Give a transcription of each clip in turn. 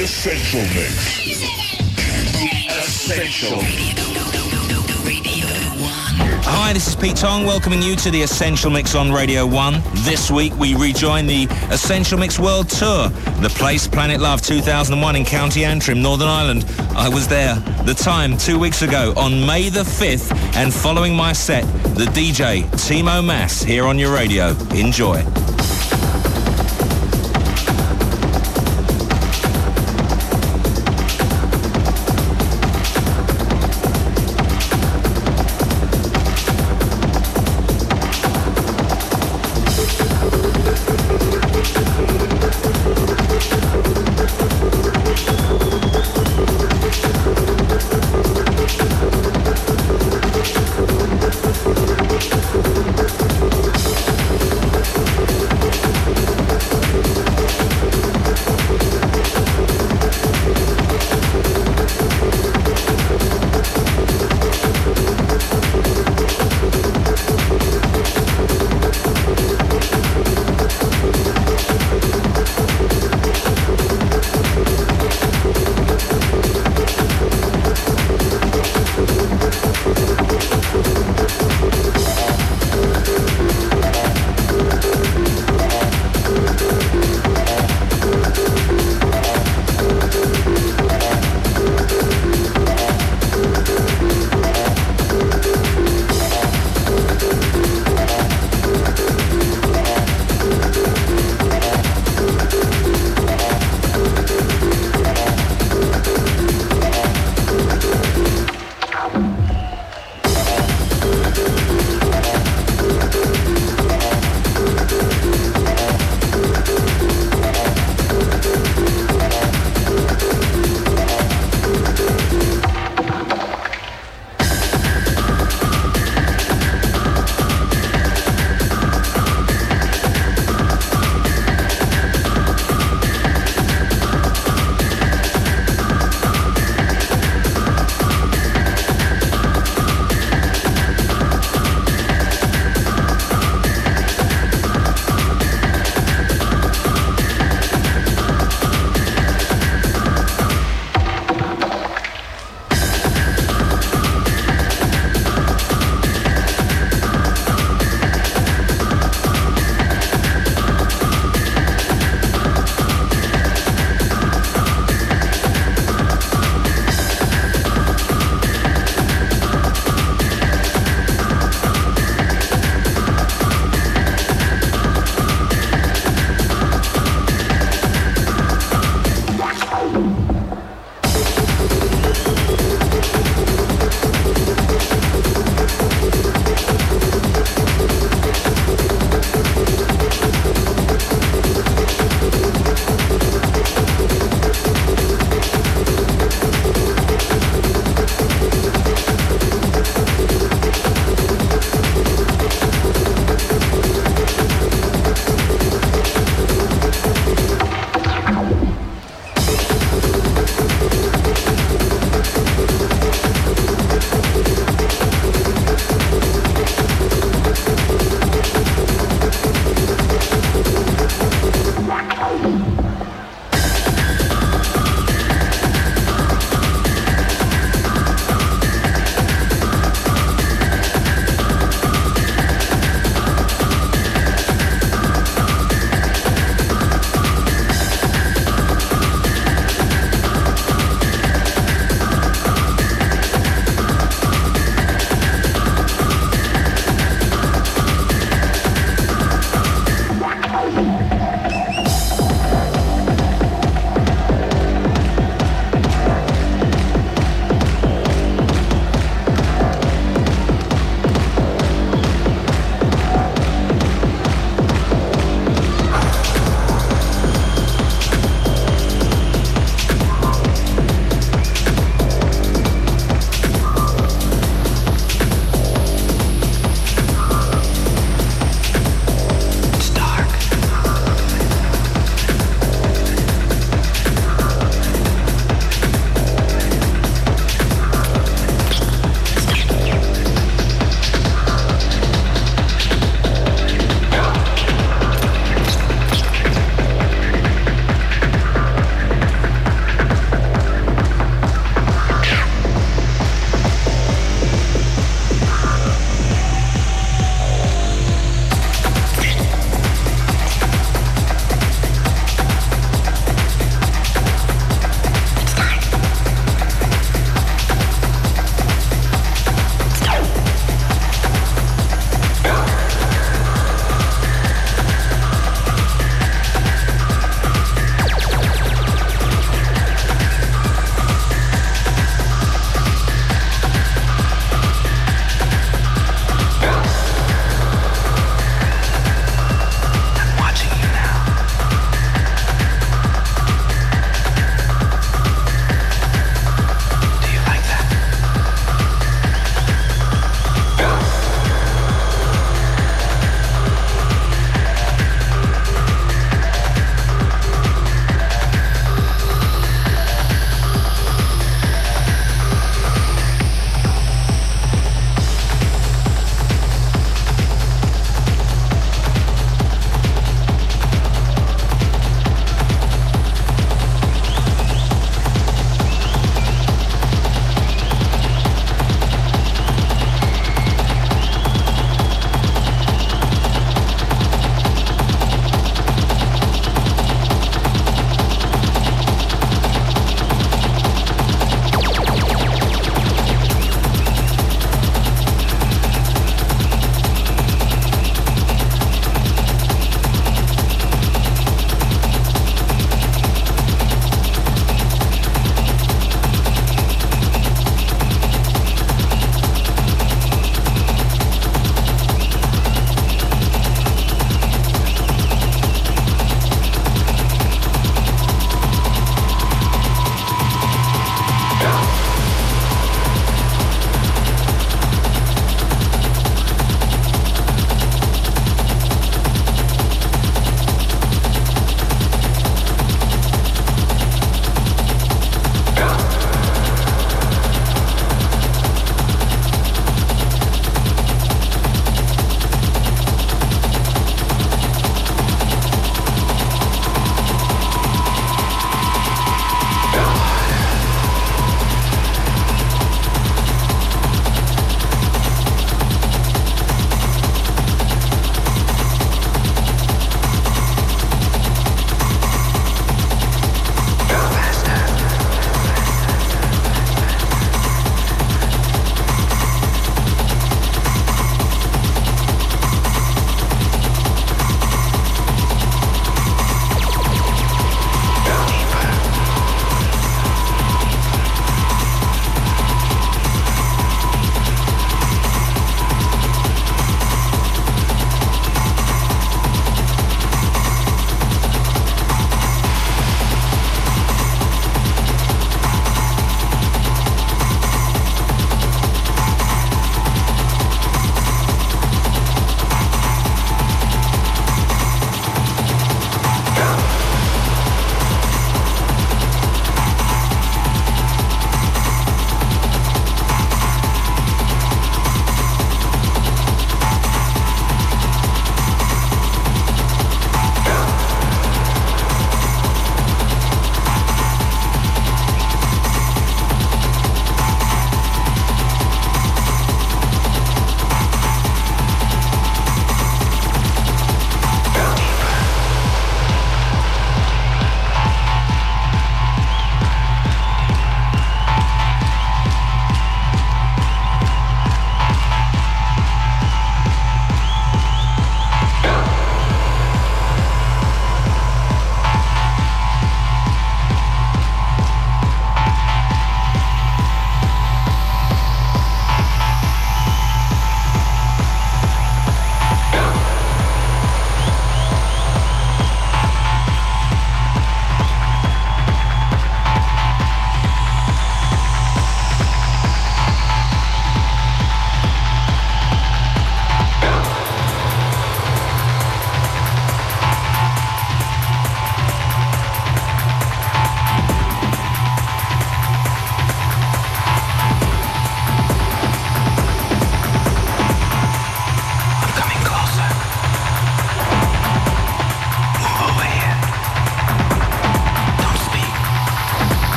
The Essential Mix. Essential. Hi, this is Pete Tong welcoming you to the Essential Mix on Radio 1. This week we rejoin the Essential Mix World Tour, the place Planet Love 2001 in County Antrim, Northern Ireland. I was there. The time, two weeks ago, on May the 5th, and following my set, the DJ, Timo Maas here on your radio. Enjoy.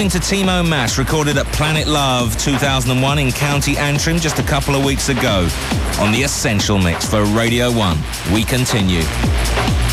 Listening to Timo Maas, recorded at Planet Love 2001 in County Antrim just a couple of weeks ago on the Essential Mix for Radio 1. We continue. continue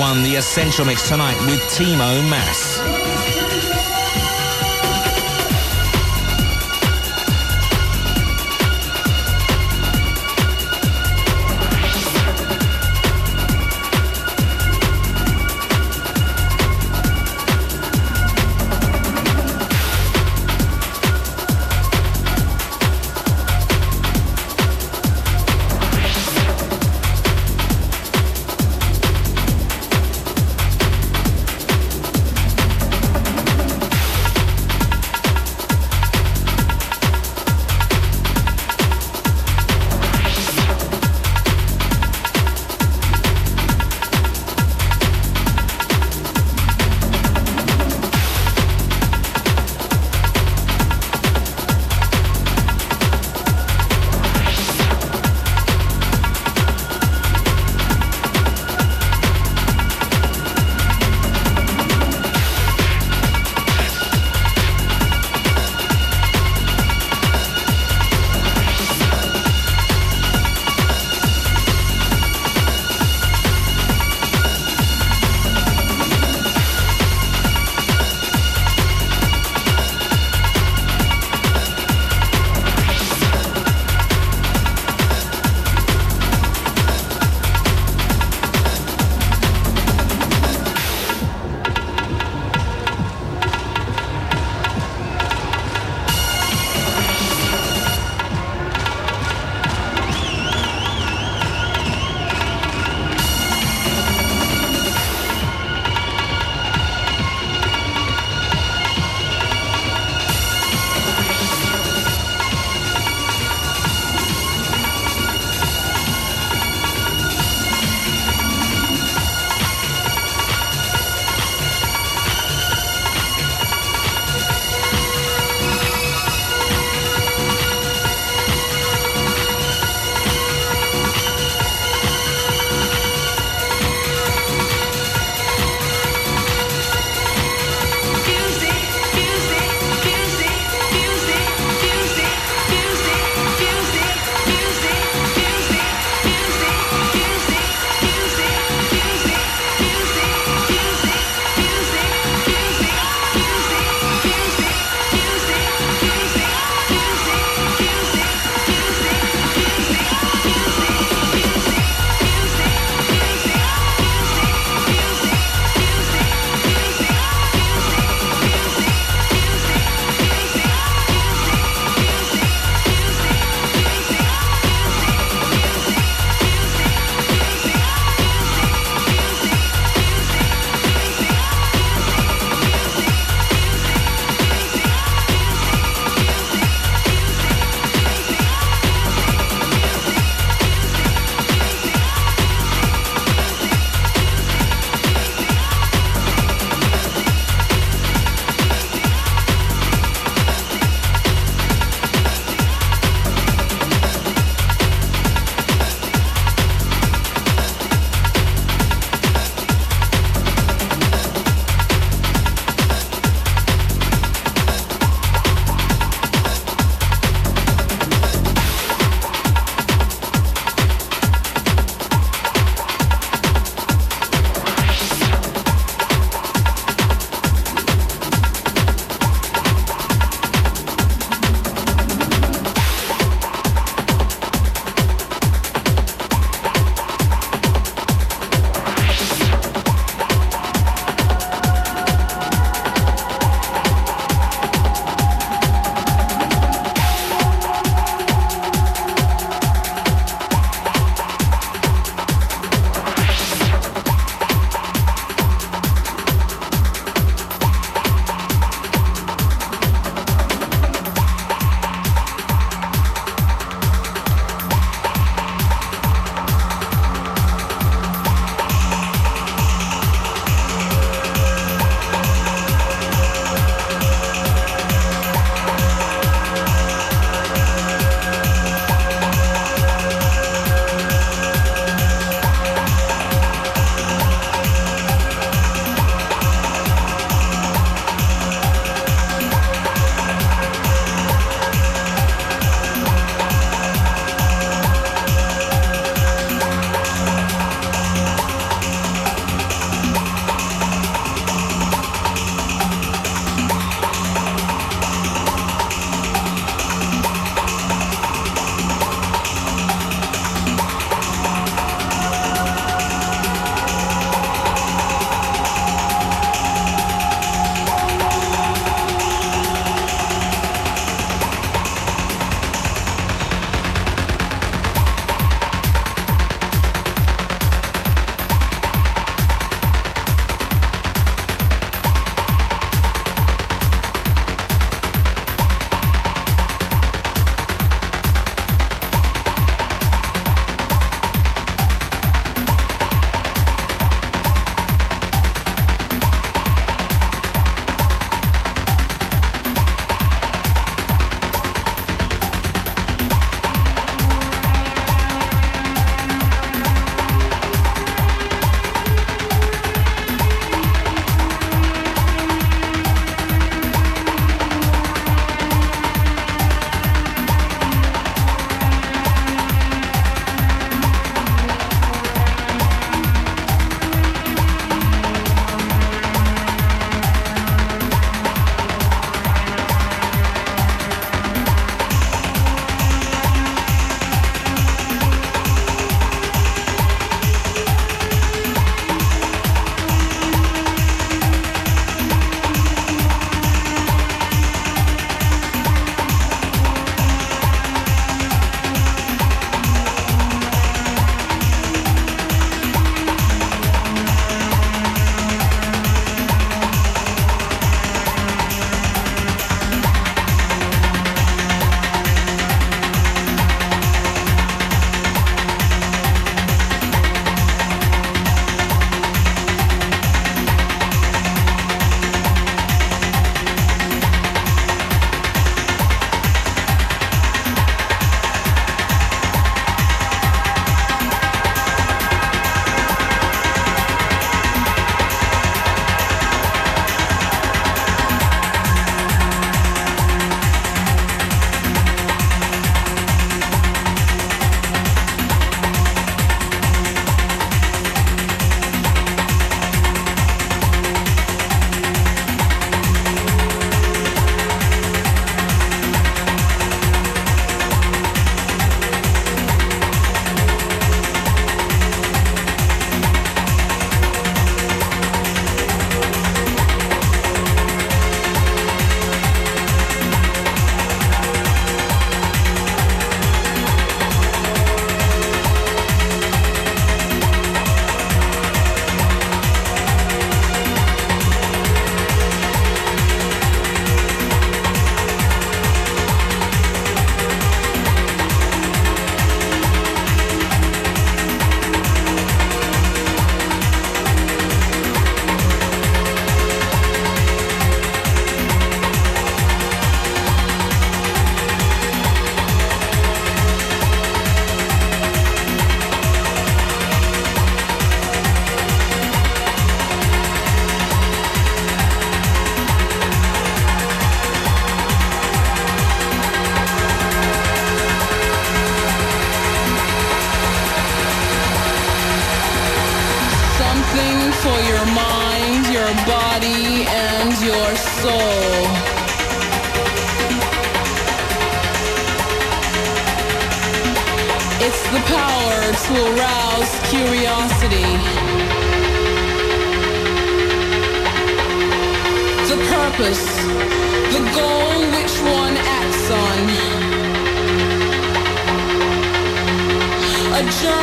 on Radio 1, the Essential Mix tonight with Timo Maas.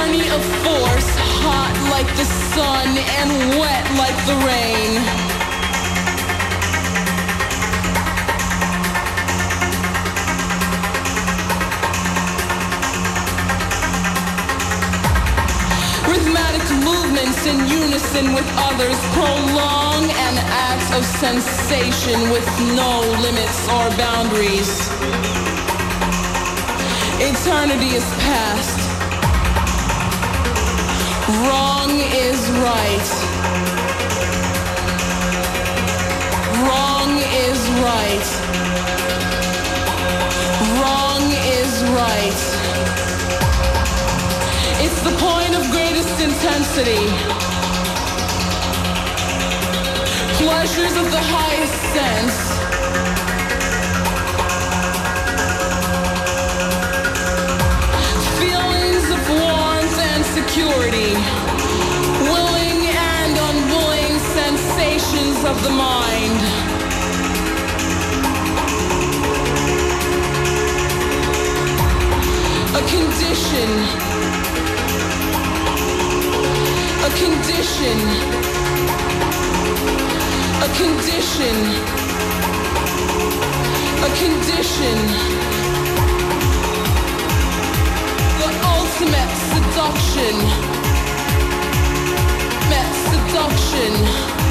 Journey of force, hot like the sun and wet like the rain. Rhythmatic movements in unison with others prolong an act of sensation with no limits or boundaries. Eternity is past. Wrong is right. Wrong is right. Wrong is right. It's the point of greatest intensity. Pleasures of the highest sense. Security. Willing and unwilling sensations of the mind. A condition a condition, a condition, a condition. The ultimate seduction, met seduction.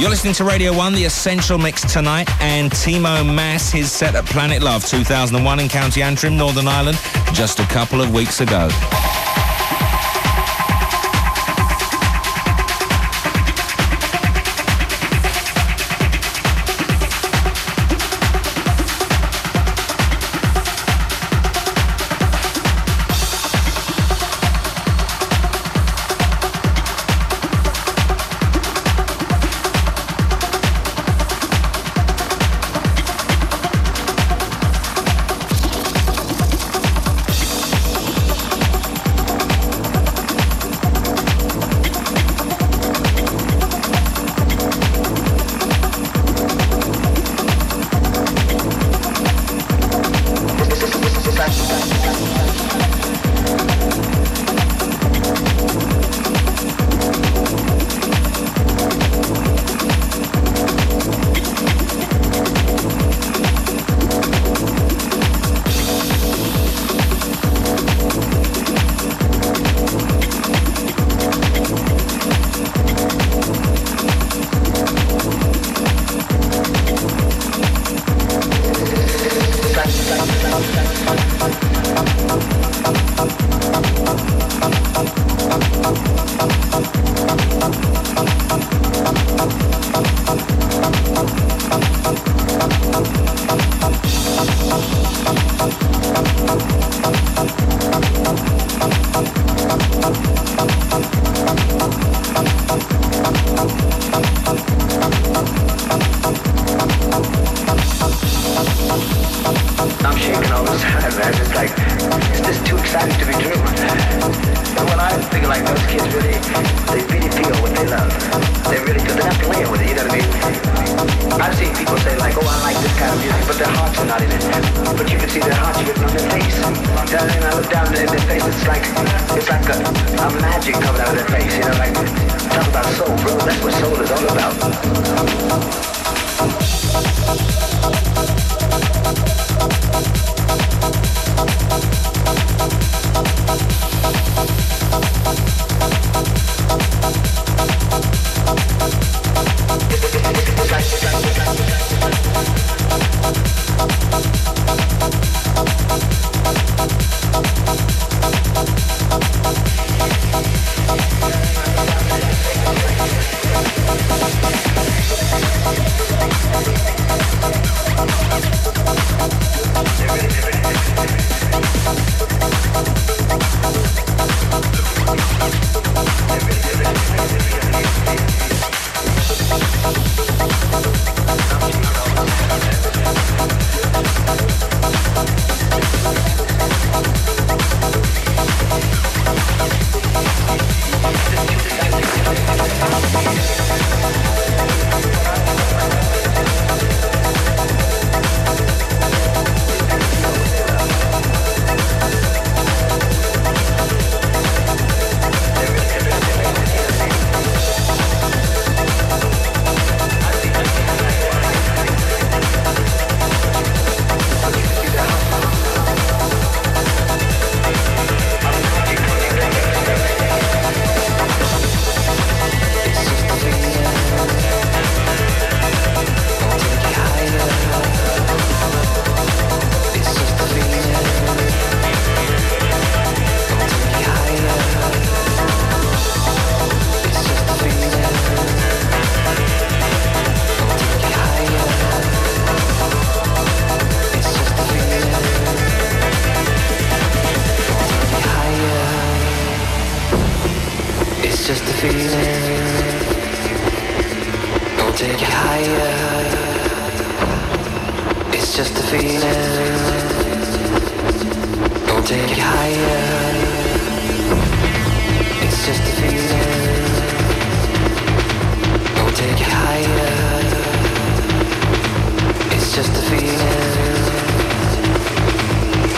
You're listening to Radio 1, the Essential Mix tonight, and Timo Maas, his set at Planet Love 2001 in County Antrim, Northern Ireland, just a couple of weeks ago.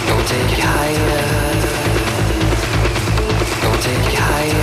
Don't take it higher. Don't take it higher.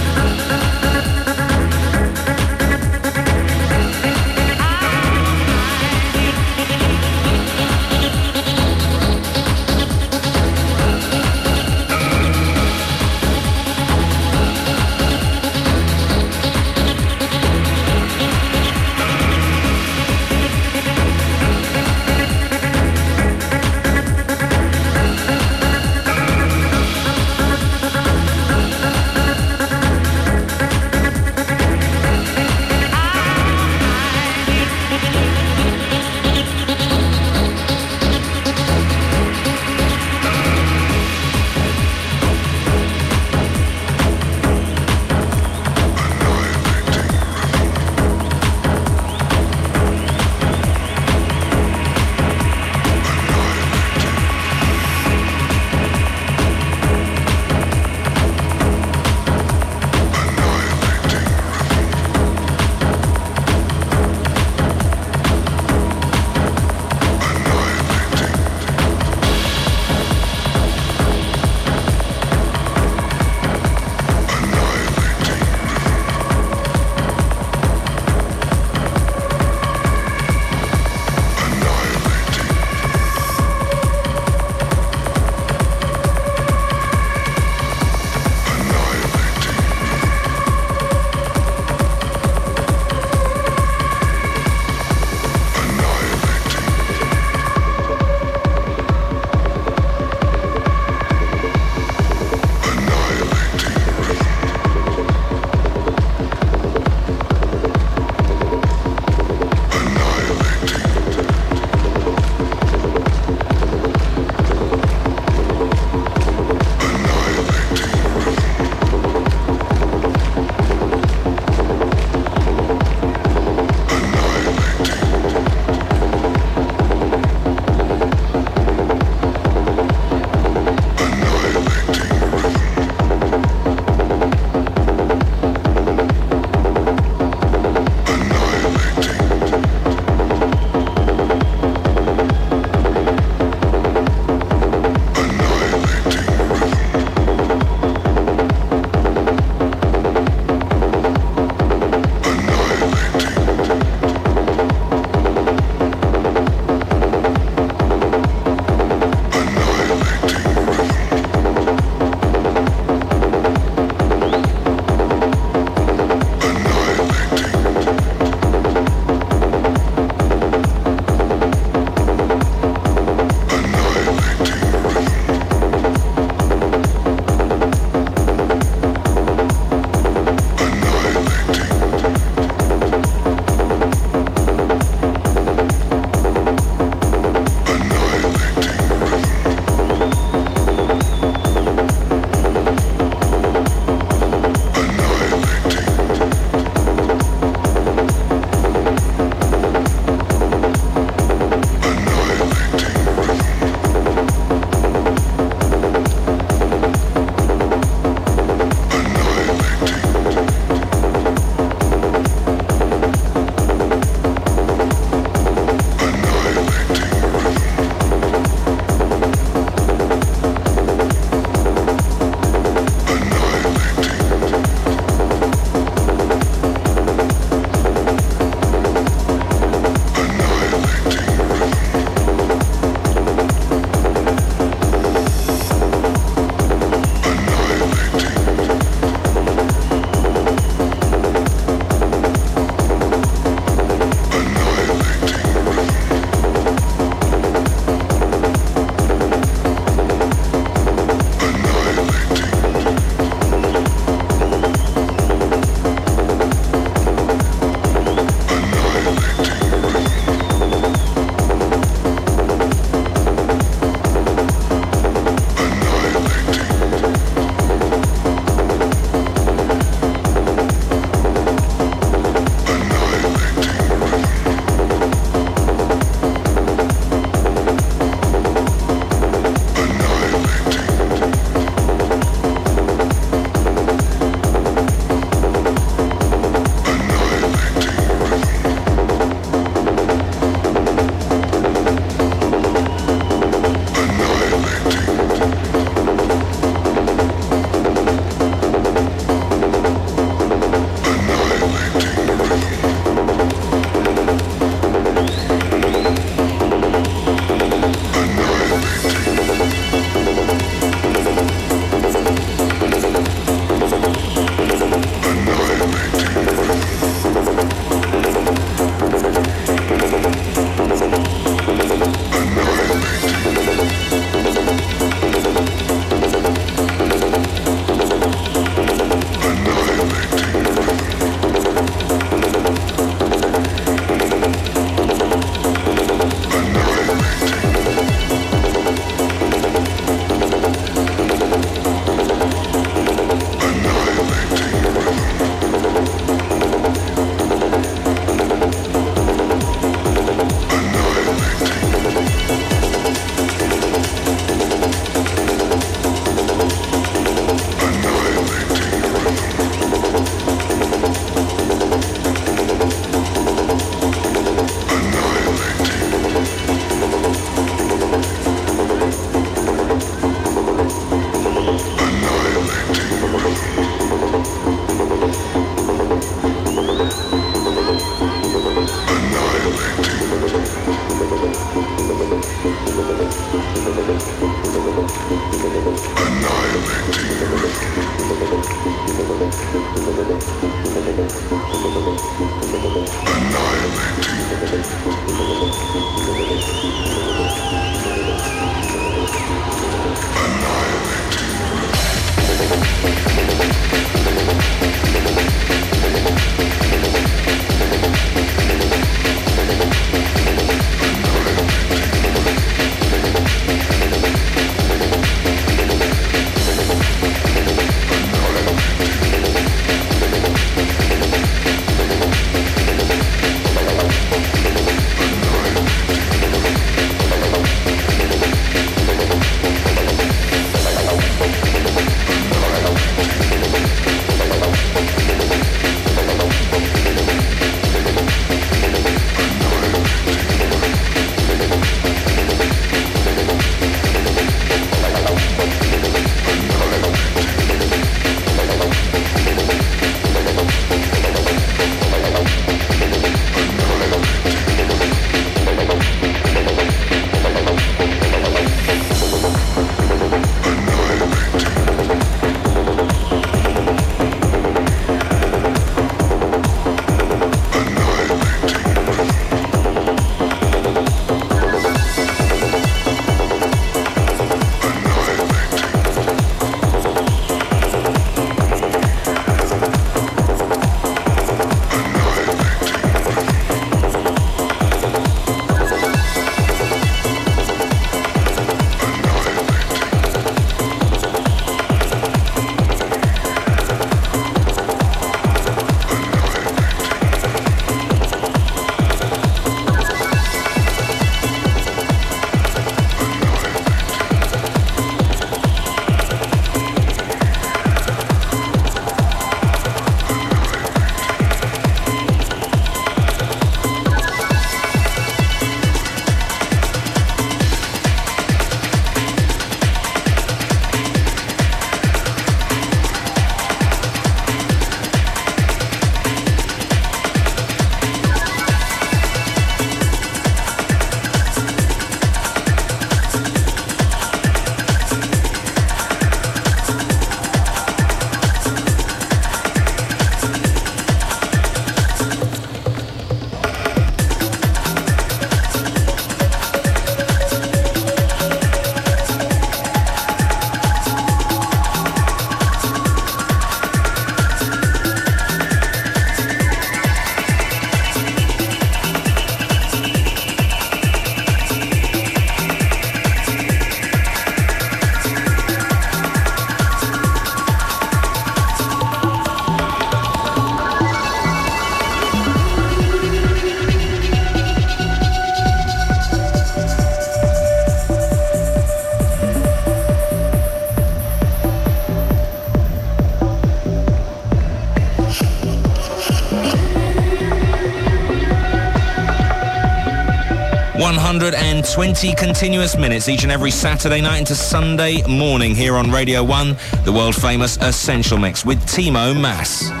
120 continuous minutes each and every Saturday night into Sunday morning here on Radio 1, the world famous Essential Mix with Timo Maas.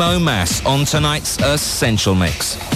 Maas on tonight's Essential Mix.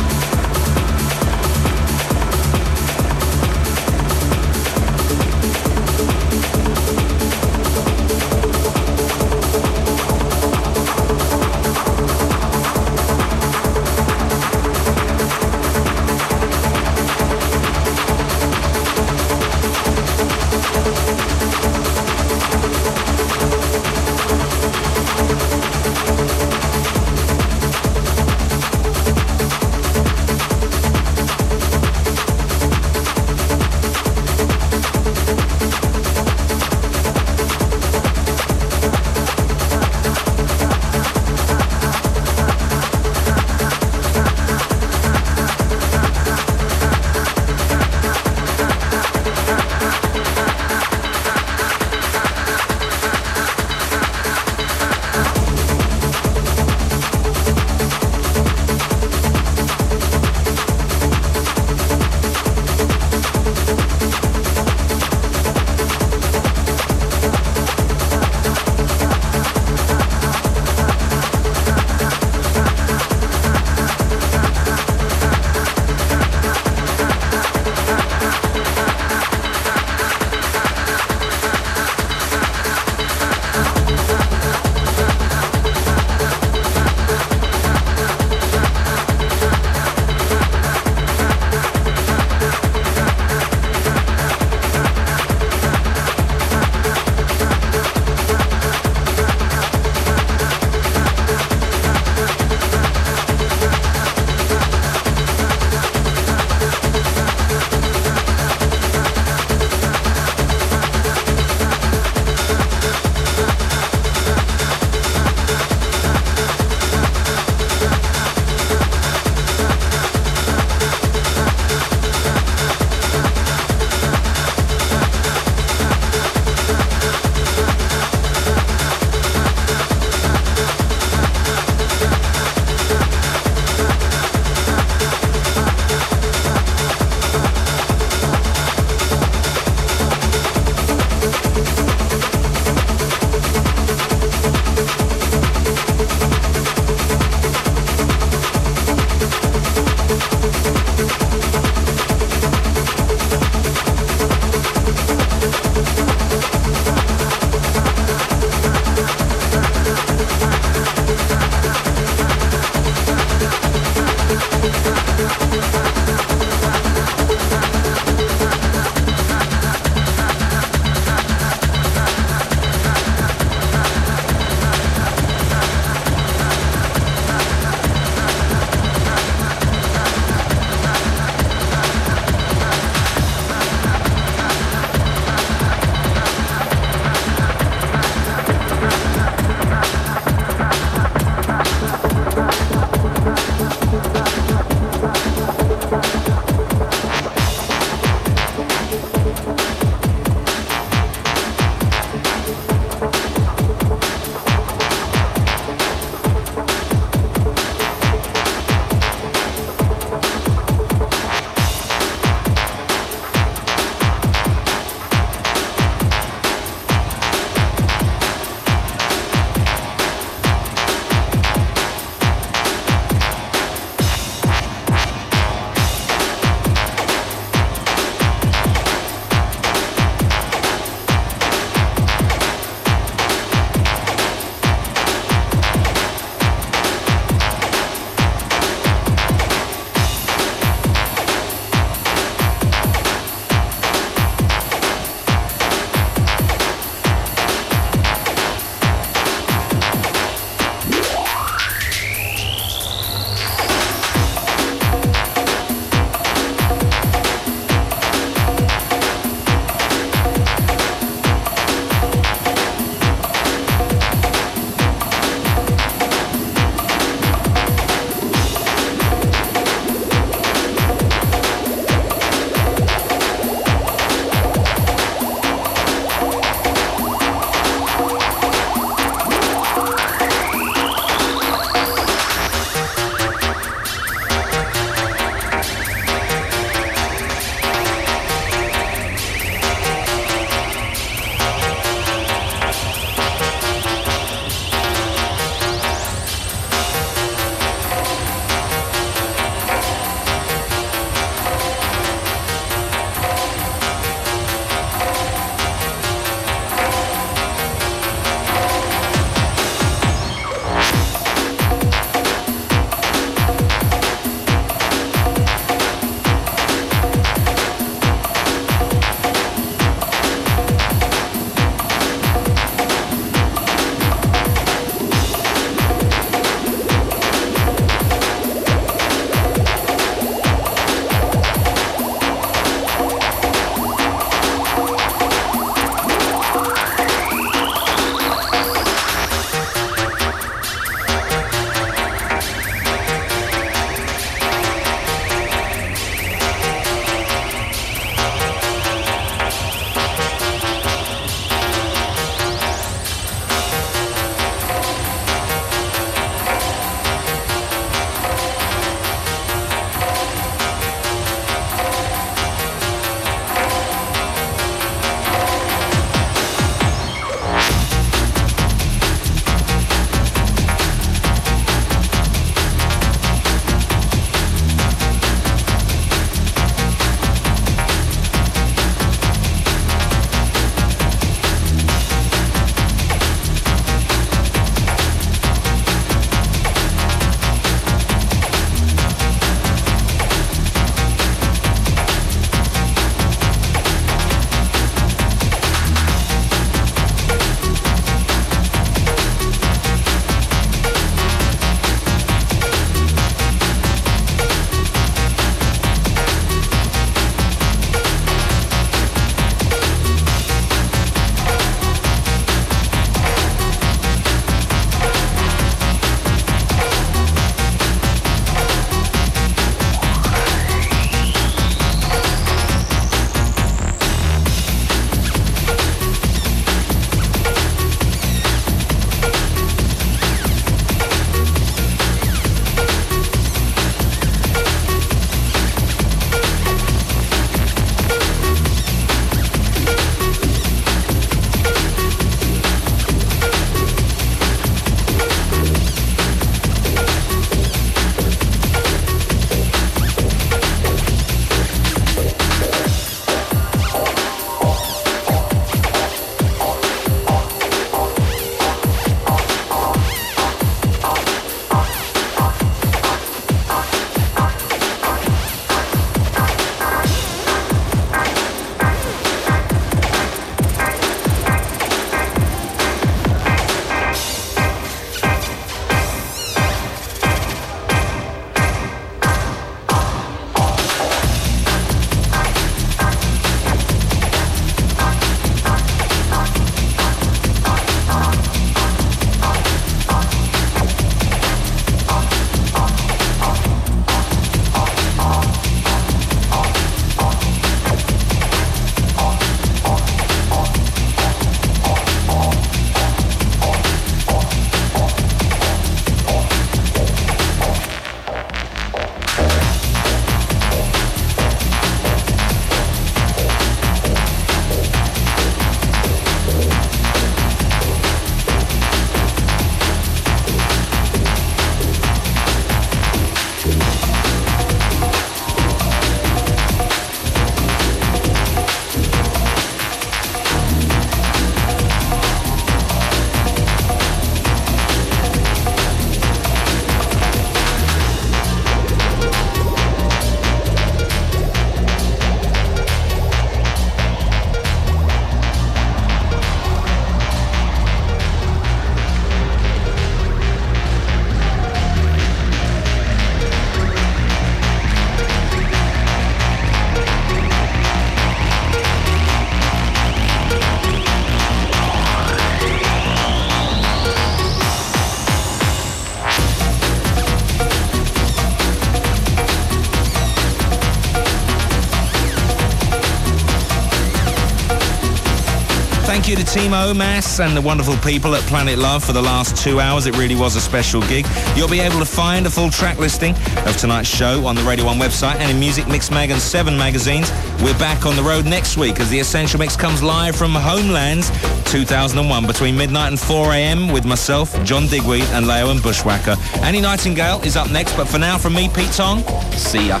You to Timo Maas and the wonderful people at Planet Love for the last two hours. It really was a special gig. You'll be able to find a full track listing of tonight's show on the Radio 1 website and in Muzik Mix Mag and 7 magazines. We're back on the road next week as the Essential Mix comes live from Homelands 2001 between midnight and 4 a.m. with myself, John Digweed and Layo and Bushwacka. Annie Nightingale is up next, but for now from me, Pete Tong, see ya.